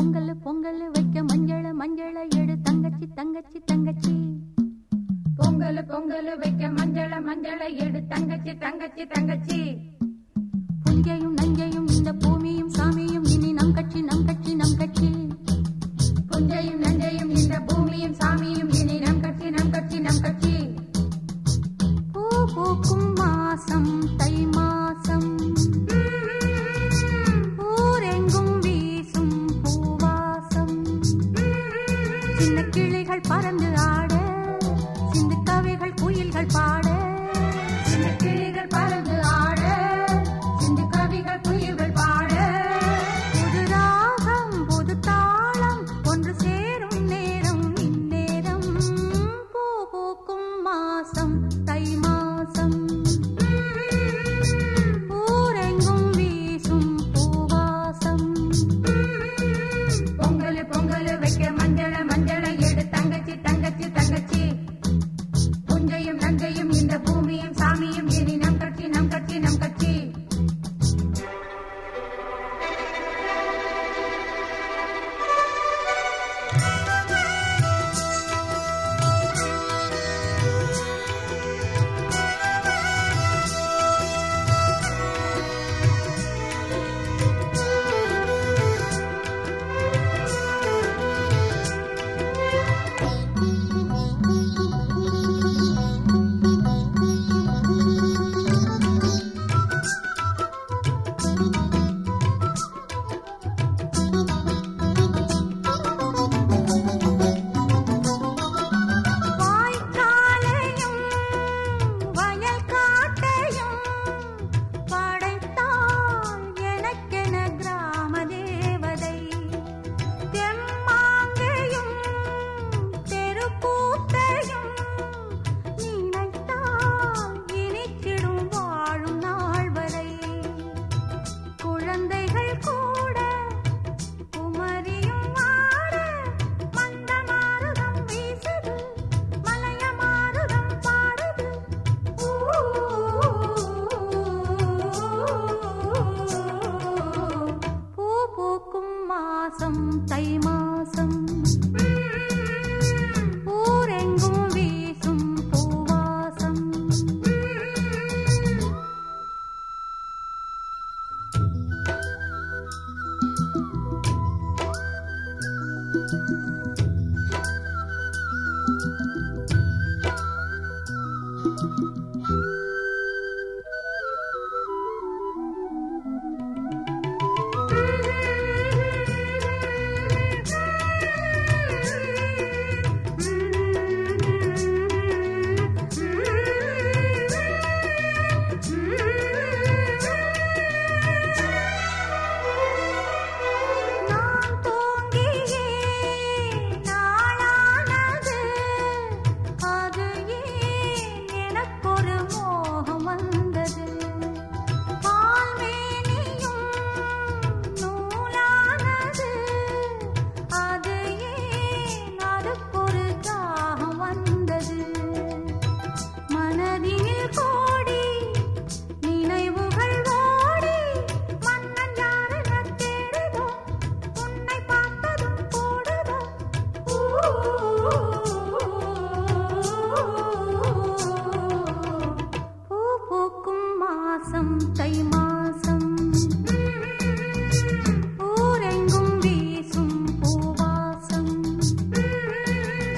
பொங்கல் பொங்கல் வைக்க மஞ்சள் மஞ்சள் எடு தங்கச்சி தங்கச்சி தங்கச்சி. பொங்கல் பொங்கல் வைக்க மஞ்சள் மஞ்சள் எடு தங்கச்சி தங்கச்சி தங்கச்சி. புஞ்சையும் நஞ்சையும் இந்த பூமியும் சாமியும் இனி நம் கட்சி நம் கட்சி நம் கட்சி. புஞ்சையும் கவிகள் குயில்கள் பாட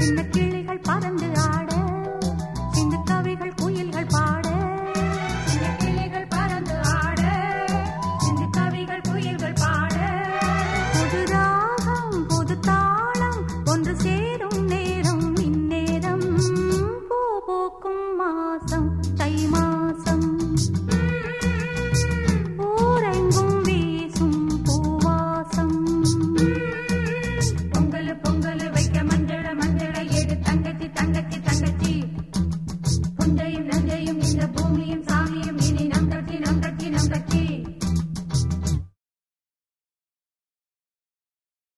in the நகையும் இந்த பூமியும்